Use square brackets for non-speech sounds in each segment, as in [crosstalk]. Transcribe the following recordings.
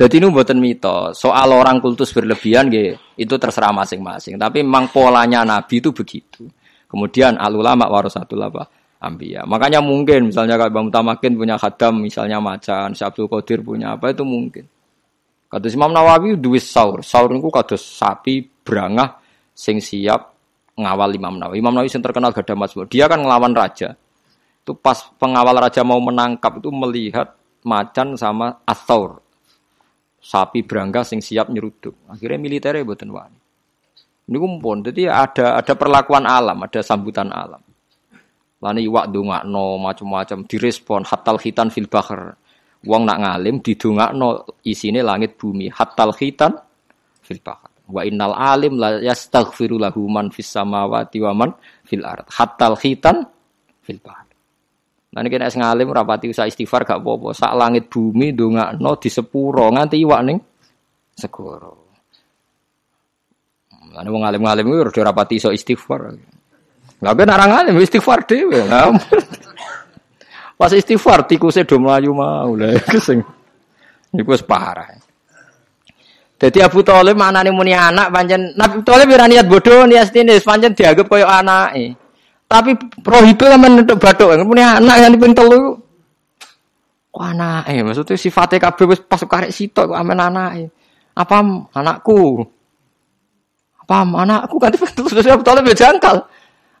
Jadi ini buatan mitos. Soal orang kultus berlebihan, itu terserah masing-masing. Tapi memang polanya Nabi itu begitu. Kemudian alulama warasatul apa? Ambia. Makanya mungkin misalnya kalau Bang Mutamakin punya khadam, misalnya macan, Syabdul Qadir punya apa itu mungkin. Kata Imam Nawawi duwis saur. Saur itu kados sapi berangah sing siap ngawal Imam Nawawi. Imam Nawawi yang terkenal gada mazmur. Dia kan ngelawan raja. Itu pas pengawal raja mau menangkap itu melihat macan sama asaur. Sapi berangga sing siap nyeruduk. Akhirnya militernya buatan wani. Ini kumpul. Jadi ada ada perlakuan alam, ada sambutan alam. Lani iwak no macam-macam direspon hatal khitan fil bahr. Wong nak ngalim no isine langit bumi hatal khitan fil bahr. Wa innal alim la yastaghfiru lahu man fis samawati wa man fil ard. Hatal khitan fil bahr. Nah ini kena ngalim rapati usah istighfar gak apa-apa. Sak langit bumi no di sepuro nganti iwak ning segoro. Lah wong ngalim-ngalim kuwi rapati iso istighfar. Lah ben arang ngalim istighfar dhewe. Pas istighfar tikuse do mlayu mau lha sing niku wis. Jadi Abu Thalib manane muni anak pancen Nabi Thalib ora niat bodoh niat ini pancen dianggap koyo anake. Tapi prohibe kan untuk batuk, punya anak yang dipin telu. Kok anak eh maksudnya sifatnya kabeh wis pas karek sitok kok amen anak Apa anakku? Apa anakku kan terus betul ya jangkal.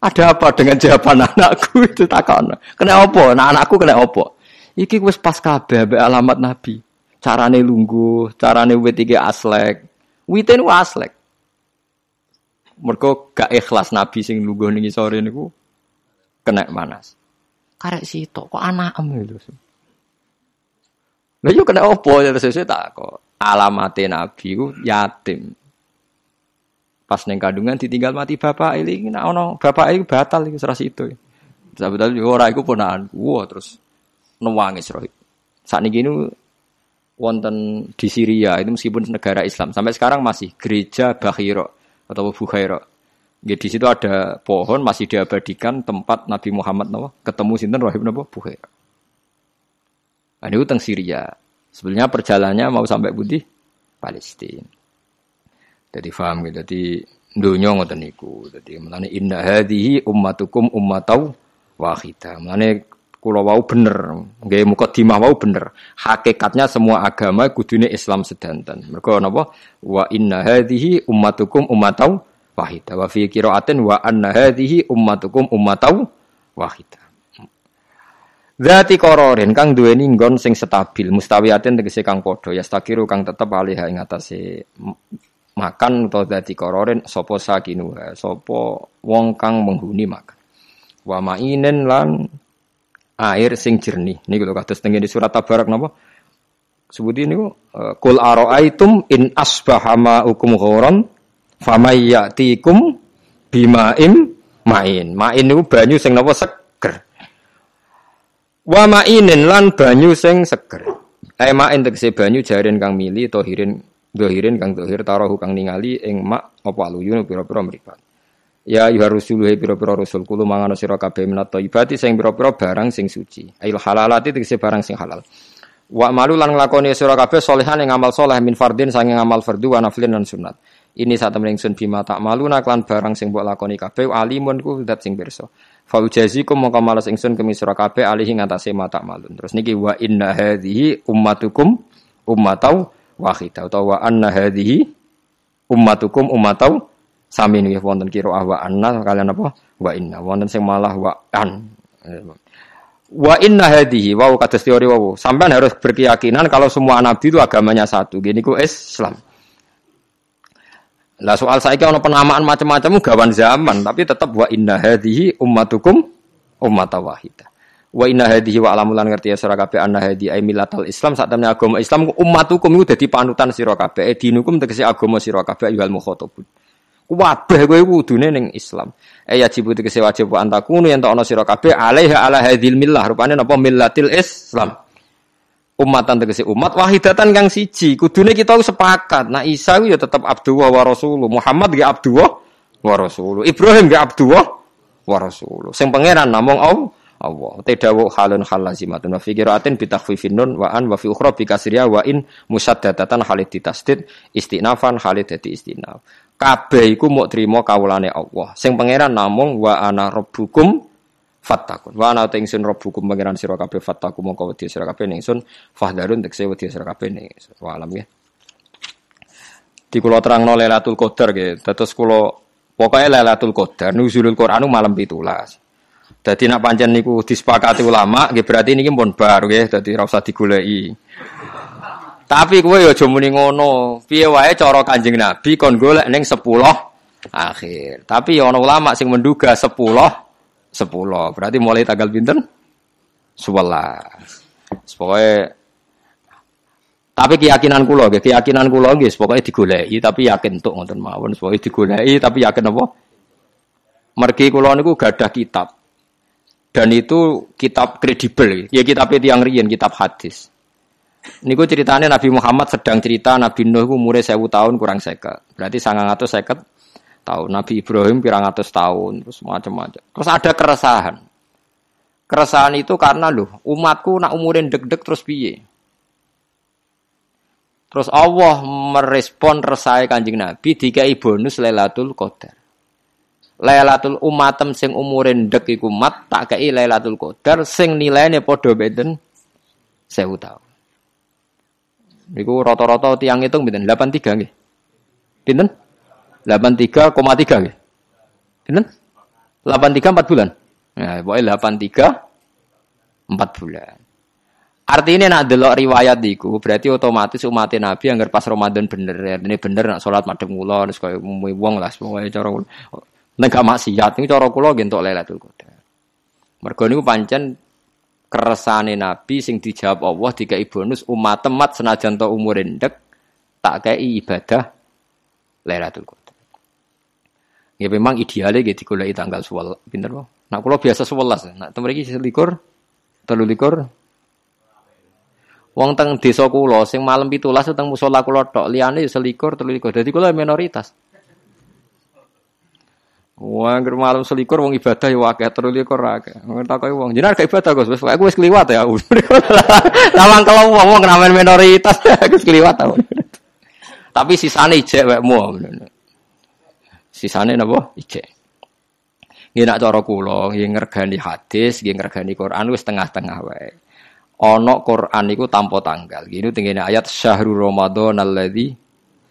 Ada apa dengan jawaban [laughs] anakku itu takon. Kena opo? Nah anakku kena opo? Iki wis pas kabeh alamat Nabi. Carane lungguh, carane wit iki aslek. Wite niku aslek. Mergo gak ikhlas Nabi sing lungguh ning sore niku kena manas. Karek sitok kok anakem itu. Lah yo kena opo ya terus tak kok. Alamate Nabi ku yatim. Pas neng kandungan ditinggal mati bapak ini, nah ono bapak ini batal iki serasi itu. Sahabat itu ora iku ponakan. Wah terus nangis roh. Saat ini wonten di Syria itu meskipun negara Islam sampai sekarang masih gereja Bahiro atau Bukhairo Ya, di situ ada pohon masih diabadikan tempat Nabi Muhammad nawa, ketemu sinten Rahib napa Buhaira. Nah, ini utang Syria. Sebenarnya perjalanannya mau sampai Budi Palestina. Jadi paham gitu. Jadi dunia ngoten niku. Jadi melane inna hadhihi ummatukum ummatau wahidah. Melane kula wau bener, nggih mukadimah wau bener. Hakikatnya semua agama kudune Islam sedanten. Mergo napa? Wa inna hadhihi ummatukum ummatau wahidah. Wa fi qiraatin wa anna hadhihi ummatukum ummatau wahidah. Zati kororin kang duweni nggon sing stabil, mustawiyatin tegese kang padha, ya stakiru kang tetep alih ing atase makan atau dadi kororin sapa sakinu, sapa wong kang menghuni makan. Wa mainen lan air sing jernih. Niku lho kados teng di surat Tabarak napa? Sebut ini kok kul aroaitum in asbahama hukum ghoron famayyatikum bimaim main. Main niku banyu sing napa seger. Wa mainin lan banyu sing seger. Eh main tegese banyu jaren kang mili tohirin dohirin kang dohir taruh kang ningali ing mak apa aluyun pira-pira mripat. Ya ayuha rusulu he pira-pira rasul kulo mangan sira kabeh minat thayyibati sing pira-pira barang sing suci. Ail halalati tegese barang sing halal. Wa malu lan nglakoni sira kabeh solehan ing amal soleh min fardin sanging amal fardu wa naflin lan sunat. Ini saat temen ingsun bima tak malu naklan barang sing mbok lakoni kabeh alimun ku dat sing pirsa. Fa ujazikum mongko males ingsun sira kabeh alihi ngatasé mata malun. Terus niki wa inna hadhihi ummatukum ummatau wahidah utawa wa anna hadhihi ummatukum ummatau sami niki wonten kira wa anna kalian apa wa inna wonten sing malah wa an. Wa inna hadhihi wow kados teori wow. Sampean harus berkeyakinan kalau semua nabi itu agamanya satu. Gini ku Islam. Lah soal saya kalau penamaan macam-macam gawan zaman, tapi tetap wa inna hadhihi ummatukum ummata wahidah. Wa inna hadhihi wa alamulan ngerti ya sira kabeh anna hadhi ay millatal Islam sak temne agama Islam ummatukum iku dadi panutan sira kabeh. E dinukum tegese agama sira kabeh ayyuhal mukhatabun. Kabeh kowe kudune ning Islam. E yajib tegese wajib wa antakunu yen ana sira kabeh alaiha ala hadhil millah rupane napa millatil Islam umatan tegese umat wahidatan kang siji kudune kita sepakat nah Isa ya tetap Abdullah wa Muhammad ge Abdullah wa Ibrahim ge Abdullah wa Rasulullah sing pangeran namung Allah. Tedawu halun hal lazimatun wa fi qiraatin bi takhfifin nun wa an wa fi ukhra bi kasriya wa in musaddadatan halid ditasdid istinafan halid dadi istinaf. Kabeh iku muk trima kawulane Allah. Sing pangeran namung wa ana rabbukum fattakun. Wa ana ingsun rabbukum pangeran sira kabeh fattakum mongko wedi sira kabeh ningsun fahdarun tekse wedi sira kabeh ningsun. Wa alam ya. Di kula terangno Lailatul Qadar nggih. Dados kula pokoke Lailatul Qadar nuzulul Quran malam 17. Jadi nak pancen niku disepakati ulama, nggih berarti niki pun baru nggih, dadi ora usah digoleki. Tapi kowe ya aja muni ngono. Piye wae cara Kanjeng Nabi kon golek ning 10 akhir. Tapi ya ulama sing menduga 10 10. Berarti mulai tanggal pinten? 11. Pokoke tapi keyakinan nggih, keyakinan kula nggih pokoke digoleki tapi yakin tuk ngoten mawon, pokoke digoleki tapi yakin apa? Mergi kula niku gadah kitab dan itu kitab kredibel ya kitab itu yang rian kitab hadis niku ceritanya Nabi Muhammad sedang cerita Nabi Nuh itu umurnya sewu tahun kurang seket berarti sangat atau seket tahun Nabi Ibrahim pirang atas tahun terus macam-macam terus ada keresahan keresahan itu karena loh umatku nak umurin deg-deg terus piye Terus Allah merespon resai kanjeng Nabi dikai bonus Lailatul Qadar. Lailatul umatem sing umure ndek iku mat tak kei Lailatul Qadar sing nilaine padha beden 1000 tahun. Niku rata-rata tiang hitung pinten? 83 nggih. Pinten? 83,3 nggih. Pinten? 83 4 bulan. Nah, pokoknya 83 4 bulan. Artinya nak delok riwayat iku berarti otomatis umat Nabi yang pas Ramadan bener. Ini bener nak sholat madem kula terus koyo wong lah pokoke cara Nek gak maksiat niku cara kula nggih entuk Lailatul. Mergo niku pancen keresane Nabi sing dijawab Allah dikai bonus umat temat senajan to umur endek tak kei ibadah Lailatul Qadar. Ya memang idealnya gitu digoleki tanggal 11 pinter kok. Nah kula biasa 11, nak temen iki selikur, telu likur. Wong teng desa kula sing malam 17 teng musala kula tok, liyane selikur, telu likur. Dadi kula minoritas. Wah, anggere malam selikur wong ibadah ya akeh terus likur akeh. Takoki wong, jenengan gak ibadah Gus, wis aku wis kliwat ya. [laughs] Lawang kalau wong wong ramen minoritas [laughs] aku wis kliwat ta. Tapi sisane ijek wekmu. Sisane napa? Ijek. Nggih nak cara kula, nggih ngergani hadis, nggih ngergani Quran wis tengah-tengah wae. Ana Quran niku tanpa tanggal. Gini tengene ayat syahrul ramadan alladzi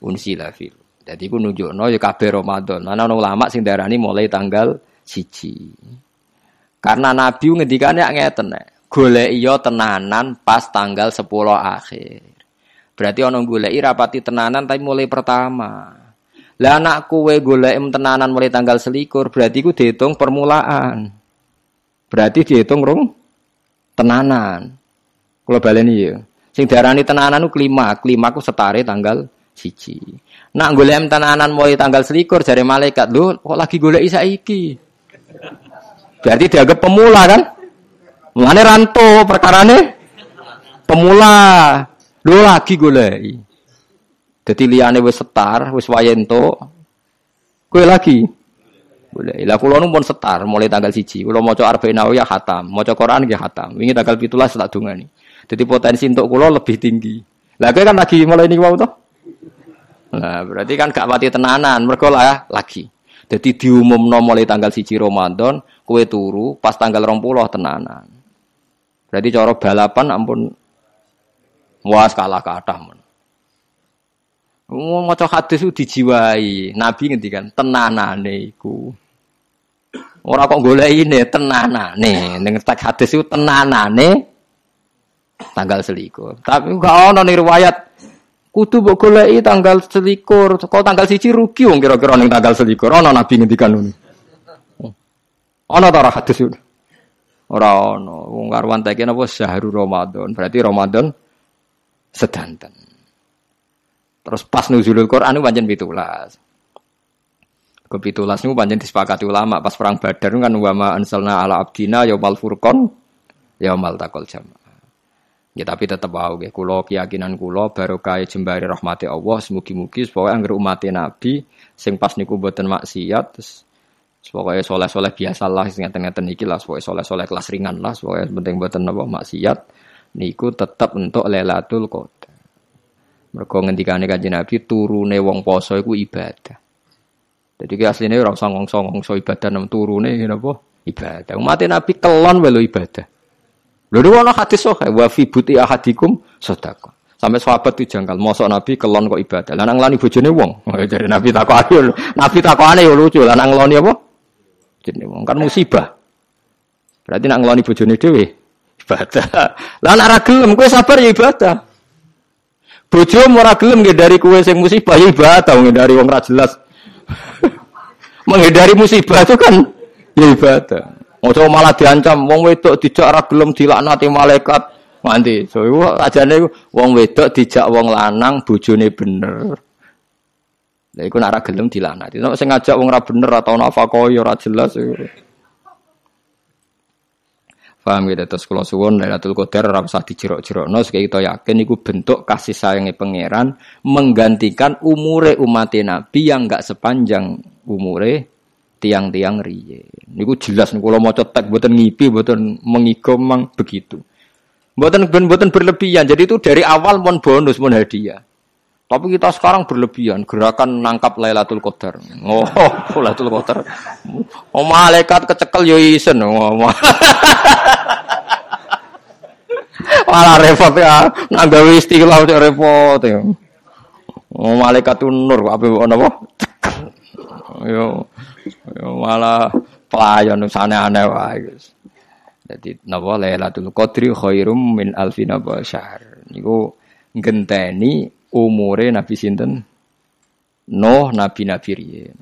unsila fil. Jadi ku nunjukno ya kabeh Ramadan. Ana ulama sing darani mulai tanggal siji. Karena Nabi ngendikane ngeten nek. Golek iya tenanan pas tanggal 10 akhir. Berarti ana goleki rapati tenanan tapi mulai pertama. Lah anak kowe golek tenanan mulai tanggal selikur berarti ku dihitung permulaan. Berarti dihitung rong tenanan. Kalau baleni ya. Sing darani tenanan ku kelima, kelima ku setare tanggal siji. Nak golek tenanan mulai tanggal selikur dari malaikat lu kok lagi golek iki. Berarti dianggap pemula kan? Mulane ranto perkarane pemula. Lu lagi golek. Jadi liane wis setar, wis wayento. Kowe lagi boleh. Lah kula pun setar mulai tanggal siji. Kula maca Arba'in Nawawiyah khatam, maca Quran nggih khatam. Wingi tanggal 17 tak dungani. Jadi potensi untuk kula lebih tinggi. Lah kowe kan lagi mulai niku wau toh? Nah, berarti kan gak mati tenanan, mereka lah lagi. Jadi diumum mulai tanggal siji Ramadan, kue turu pas tanggal rompuloh tenanan. Berarti cara balapan ampun muas kalah kathah men. Wong maca hadis itu dijiwai. Nabi ngendikan tenanane iku. Ora kok golekine tenanane. Ning teks hadis itu tenanane tanggal selikur. Tapi gak ono ning riwayat Kudu mbok goleki tanggal selikur. Kok tanggal siji rugi wong kira-kira ning tanggal selikur. Ana nabi ngendikan ngono. Ana ta ora hadis Ora ana. Wong karuan teke napa syahrul Ramadan. Berarti Ramadan sedanten. Terus pas nuzulul Quran itu pancen 17. Ke 17 niku pancen disepakati ulama pas perang Badar kan wa ma ansalna ala abdina yaumal furqan yaumal taqal jama. Ya tapi tetap wow, ya. Kulo keyakinan kulo baru kaya jembari rahmati Allah. Semugi-mugi supaya angger umat Nabi sing pas niku buatan maksiat terus Pokoknya soleh-soleh biasa lah, ngeten-ngeten iki lah, pokoknya soleh-soleh kelas ringan lah, pokoknya penting buatan apa maksiat, niku tetap untuk Lailatul Qadar. Mergo ngendikane Kanjeng Nabi turune wong poso iku ibadah. Jadi ki asline ora usah ngongso-ngongso ibadah nang turune napa ibadah. Umat Nabi kelon wae ibadah. Lho ono hadis sok wa fi buti ahadikum sedekah. Sampai sahabat itu jangkal, mosok Nabi kelon kok ibadah. Lanang lani bojone wong. [laughs] Jadi Nabi takokane Nabi takokane yo lucu, lanang ngloni apa? Jenenge wong kan musibah. Berarti nak ngloni bojone dhewe ibadah. Lah nek ora gelem kowe sabar ya ibadah. Bojo ora gelem dari kowe sing musibah ya ibadah dari wong ra jelas. [laughs] Menghindari musibah itu kan ya ibadah. Ojo malah diancam wong wedok tidak ora gelem dilaknati malaikat. Nganti so iku ajane wong wedok dijak wong lanang bojone bener. Lah iku nek ora gelem dilaknati. Nek sing ngajak wong ora bener atau nafakoi ora jelas iku. Paham gitu terus kalau suwon Lailatul Qadar ora usah dijerok-jerokno sekali kita yakin iku bentuk kasih sayangnya pangeran menggantikan umure umat Nabi yang enggak sepanjang umure tiang-tiang riye. Niku jelas niku kalau mau cetek buatan ngipi buatan mengikom mang begitu. Buatan buatan berlebihan. Jadi itu dari awal mon bonus mon hadiah. Tapi kita sekarang berlebihan, gerakan nangkap Lailatul Qadar. Oh, [laughs] Lailatul Qadar. Oh, malaikat kecekel yo isen. Oh, [laughs] Malah repot ya, nanggawi istilah cek repot ya. Oh, malaikat nur apa napa? Yo, yo malah pelayan sana aneh wae. Jadi napa Lailatul Qadri khairum min alfin syahr. Niku ngenteni umure Nabi sinten Nuh nabi-nabi riyen.